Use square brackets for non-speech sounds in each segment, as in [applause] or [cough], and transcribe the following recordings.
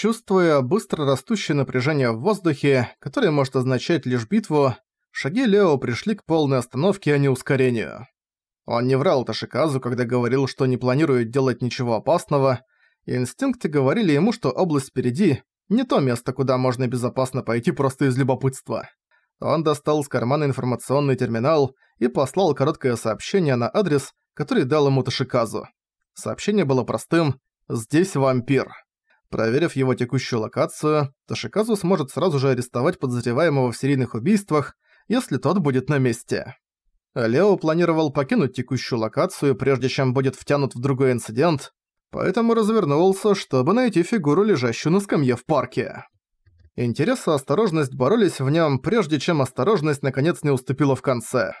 Чувствуя быстро растущее напряжение в воздухе, которое может означать лишь битву, шаги Лео пришли к полной остановке, а не ускорению. Он не врал Ташиказу, когда говорил, что не планирует делать ничего опасного, и инстинкты говорили ему, что область впереди – не то место, куда можно безопасно пойти просто из любопытства. Он достал из кармана информационный терминал и послал короткое сообщение на адрес, который дал ему Ташиказу. Сообщение было простым «Здесь вампир». Проверив его текущую локацию, Ташиказу сможет сразу же арестовать подозреваемого в серийных убийствах, если тот будет на месте. Лео планировал покинуть текущую локацию, прежде чем будет втянут в другой инцидент, поэтому развернулся, чтобы найти фигуру, лежащую на скамье в парке. Интерес и осторожность боролись в нем, прежде чем осторожность наконец не уступила в конце.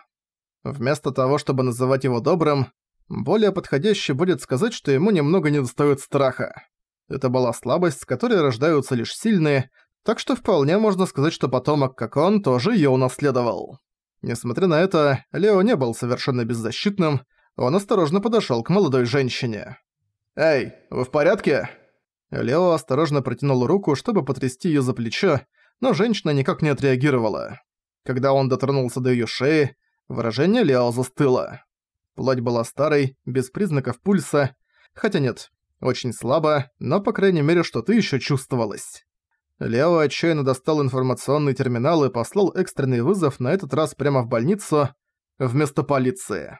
Вместо того, чтобы называть его добрым, более подходяще будет сказать, что ему немного недостаёт страха. Это была слабость, с которой рождаются лишь сильные, так что вполне можно сказать, что потомок, как он, тоже её унаследовал. Несмотря на это, Лео не был совершенно беззащитным, он осторожно подошёл к молодой женщине. «Эй, вы в порядке?» Лео осторожно протянул руку, чтобы потрясти её за плечо, но женщина никак не отреагировала. Когда он дотронулся до её шеи, выражение Лео застыло. Плоть была старой, без признаков пульса, хотя нет, очень слабо, но по крайней мере что-то ещё чувствовалось. Лео отчаянно достал информационный терминал и послал экстренный вызов на этот раз прямо в больницу, вместо полиции.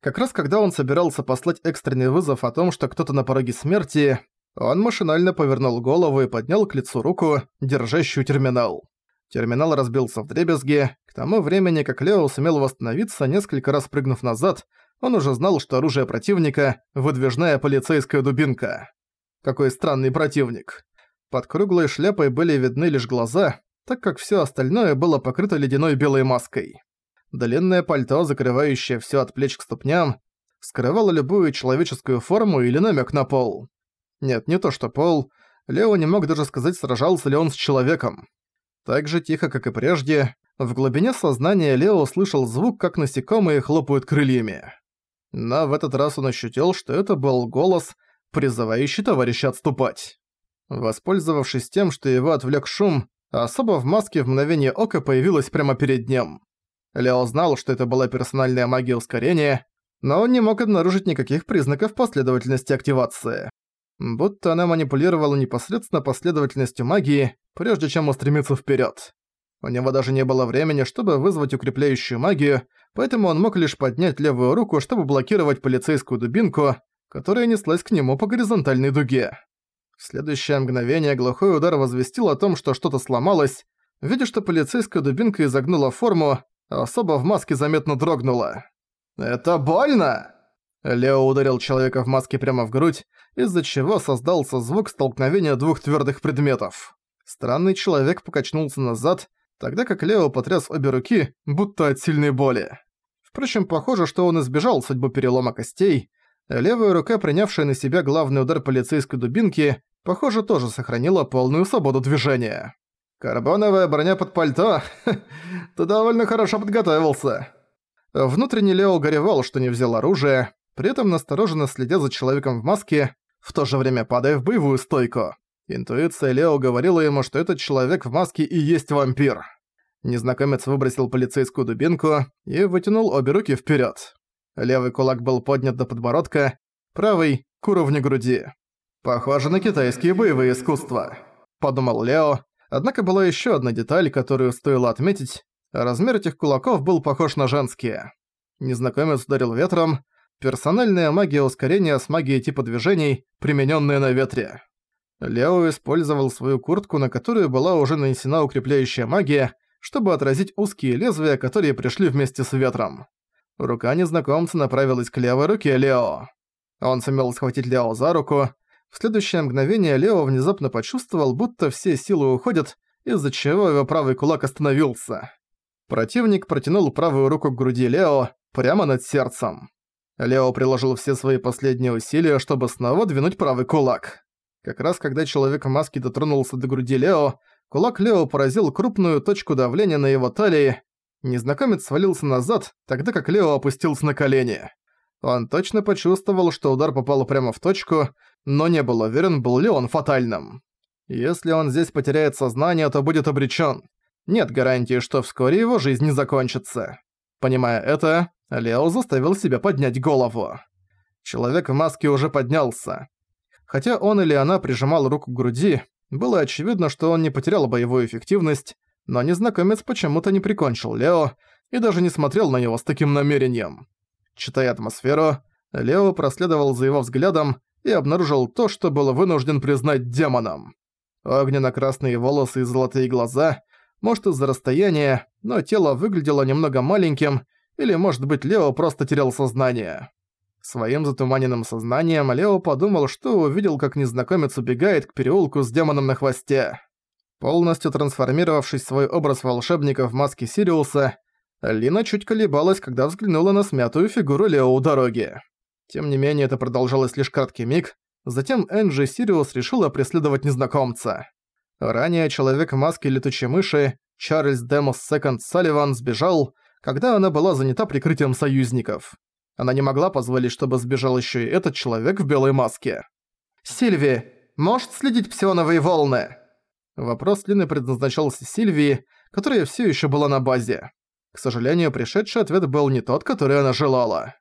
Как раз когда он собирался послать экстренный вызов о том, что кто-то на пороге смерти, он машинально повернул голову и поднял к лицу руку, держащую терминал. Терминал разбился в дребезги. К тому времени, как Лео сумел восстановиться, несколько раз прыгнув назад, он уже знал, что оружие противника – выдвижная полицейская дубинка. Какой странный противник. Под круглой шляпой были видны лишь глаза, так как всё остальное было покрыто ледяной белой маской. Длинное пальто, закрывающее всё от плеч к ступням, скрывало любую человеческую форму или намёк на пол. Нет, не то что пол. Лео не мог даже сказать, сражался ли он с человеком. Так же тихо, как и прежде, в глубине сознания Лео слышал звук, как насекомые хлопают крыльями. Но в этот раз он ощутил, что это был голос, призывающий товарища отступать. Воспользовавшись тем, что его отвлек шум, особо в маске в мгновение ока появилась прямо перед ним. Лео знал, что это была персональная магия ускорения, но он не мог обнаружить никаких признаков последовательности активации. Будто она манипулировала непосредственно последовательностью магии, прежде чем устремиться вперед. У него даже не было времени, чтобы вызвать укрепляющую магию, поэтому он мог лишь поднять левую руку, чтобы блокировать полицейскую дубинку, которая неслась к нему по горизонтальной дуге. В следующее мгновение глухой удар возвестил о том, что что-то сломалось. Видя, что полицейская дубинка изогнула форму, особо в маске заметно дрогнула. «Это больно!» Лео ударил человека в маске прямо в грудь, из-за чего создался звук столкновения двух твердых предметов. Странный человек покачнулся назад, тогда как Лео потряс обе руки, будто от сильной боли. Впрочем, похоже, что он избежал судьбы перелома костей. Левая рука, принявшая на себя главный удар полицейской дубинки, похоже, тоже сохранила полную свободу движения. «Карбоновая броня под пальто? [laughs] Ты довольно хорошо подготовился». Внутренне Лео горевал, что не взял оружие, при этом настороженно следя за человеком в маске, в то же время падая в боевую стойку. Интуиция Лео говорила ему, что этот человек в маске и есть вампир. Незнакомец выбросил полицейскую дубинку и вытянул обе руки вперед. Левый кулак был поднят до подбородка, правый — к уровню груди. «Похоже на китайские боевые искусства», — подумал Лео. Однако была еще одна деталь, которую стоило отметить. Размер этих кулаков был похож на женские. Незнакомец ударил ветром. Персональная магия ускорения с магией типа движений, примененная на ветре. Лео использовал свою куртку, на которую была уже нанесена укрепляющая магия, чтобы отразить узкие лезвия, которые пришли вместе с ветром. Рука незнакомца направилась к левой руке Лео. Он сумел схватить Лео за руку. В следующее мгновение Лео внезапно почувствовал, будто все силы уходят, из-за чего его правый кулак остановился. Противник протянул правую руку к груди Лео, прямо над сердцем. Лео приложил все свои последние усилия, чтобы снова двинуть правый кулак. Как раз когда человек в маске дотронулся до груди Лео, кулак Лео поразил крупную точку давления на его талии. Незнакомец свалился назад, тогда как Лео опустился на колени. Он точно почувствовал, что удар попал прямо в точку, но не был уверен, был ли он фатальным. Если он здесь потеряет сознание, то будет обречён. Нет гарантии, что вскоре его жизнь не закончится. Понимая это, Лео заставил себя поднять голову. Человек в маске уже поднялся. Хотя он или она прижимал руку к груди, было очевидно, что он не потерял боевую эффективность, но незнакомец почему-то не прикончил Лео и даже не смотрел на него с таким намерением. Читая атмосферу, Лео проследовал за его взглядом и обнаружил то, что был вынужден признать демоном. Огненно-красные волосы и золотые глаза, может из-за расстояния, но тело выглядело немного маленьким, или, может быть, Лео просто терял сознание. Своим затуманенным сознанием Лео подумал, что увидел, как незнакомец убегает к переулку с демоном на хвосте. Полностью трансформировавшись в свой образ волшебника в маске Сириуса, Лина чуть колебалась, когда взглянула на смятую фигуру Лео у дороги. Тем не менее, это продолжалось лишь краткий миг, затем Энджи Сириус решила преследовать незнакомца. Ранее человек в маске летучей мыши, Чарльз Демос Секонд Салливан, сбежал, когда она была занята прикрытием союзников. Она не могла позволить, чтобы сбежал еще и этот человек в белой маске. «Сильви, может следить псионовые волны?» Вопрос Лины предназначался Сильвии, которая все еще была на базе. К сожалению, пришедший ответ был не тот, который она желала.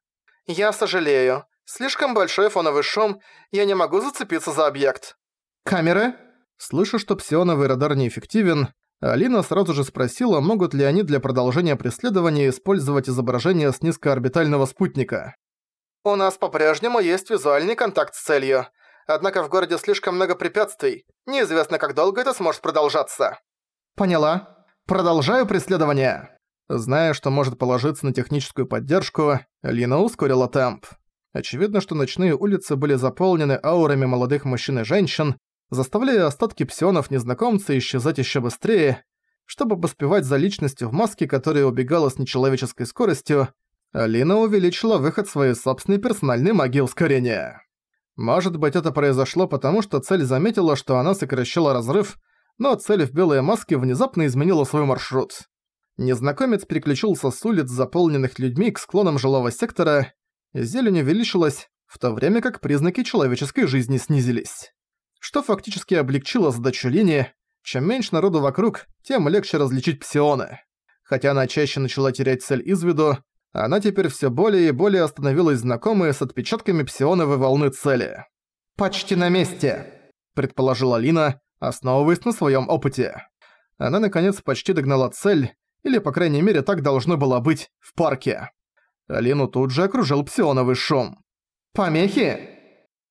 «Я сожалею. Слишком большой фоновый шум, я не могу зацепиться за объект». «Камеры?» Слыша, что псионовый радар неэффективен, Алина сразу же спросила, могут ли они для продолжения преследования использовать изображение с низкоорбитального спутника. «У нас по-прежнему есть визуальный контакт с целью. Однако в городе слишком много препятствий. Неизвестно, как долго это сможет продолжаться». «Поняла. Продолжаю преследование». Зная, что может положиться на техническую поддержку, Лина ускорила темп. Очевидно, что ночные улицы были заполнены аурами молодых мужчин и женщин, заставляя остатки псионов незнакомца исчезать еще быстрее, чтобы поспевать за личностью в маске, которая убегала с нечеловеческой скоростью, Алина увеличила выход своей собственной персональной магии ускорения. Может быть, это произошло потому, что цель заметила, что она сокращала разрыв, но цель в белой маске внезапно изменила свой маршрут. Незнакомец переключился с улиц, заполненных людьми, к склонам жилого сектора. Зелень увеличилась, в то время как признаки человеческой жизни снизились. Что фактически облегчило задачу линии. Чем меньше народу вокруг, тем легче различить псионы. Хотя она чаще начала терять цель из виду, она теперь все более и более становилась знакомой с отпечатками псионовой волны цели. «Почти на месте», — предположила Лина, основываясь на своем опыте. Она, наконец, почти догнала цель, или, по крайней мере, так должно было быть, в парке. Алину тут же окружил псионовый шум. «Помехи?»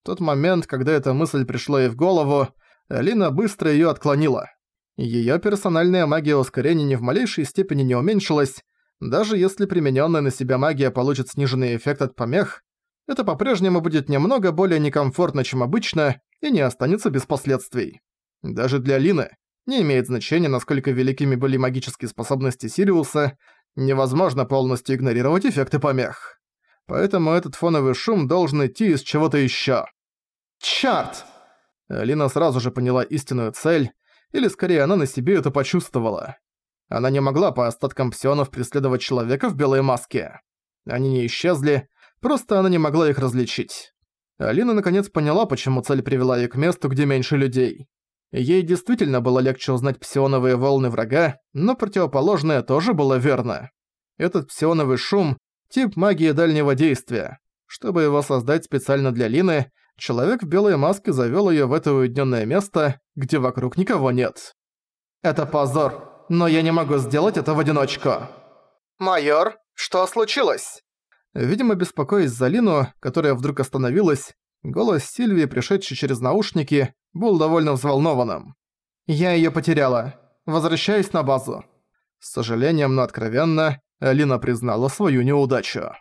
Тот момент, когда эта мысль пришла ей в голову, Алина быстро её отклонила. Её персональная магия ускорения ни в малейшей степени не уменьшилась, даже если применённая на себя магия получит сниженный эффект от помех, это по-прежнему будет немного более некомфортно, чем обычно, и не останется без последствий. Даже для Лины не имеет значения, насколько великими были магические способности Сириуса, невозможно полностью игнорировать эффекты помех. Поэтому этот фоновый шум должен идти из чего-то ещё. «Чёрт!» Лина сразу же поняла истинную цель, или скорее она на себе это почувствовала. Она не могла по остаткам псионов преследовать человека в белой маске. Они не исчезли, просто она не могла их различить. Алина наконец поняла, почему цель привела её к месту, где меньше людей. Ей действительно было легче узнать псионовые волны врага, но противоположное тоже было верно. Этот псионовый шум – тип магии дальнего действия. Чтобы его создать специально для Лины, человек в белой маске завёл её в это уединённое место, где вокруг никого нет. «Это позор, но я не могу сделать это в одиночку». «Майор, что случилось?» Видимо, беспокоясь за Лину, которая вдруг остановилась, голос Сильвии, пришедший через наушники, был довольно взволнованным. «Я её потеряла. Возвращаюсь на базу». С сожалением, но откровенно, Лина признала свою неудачу.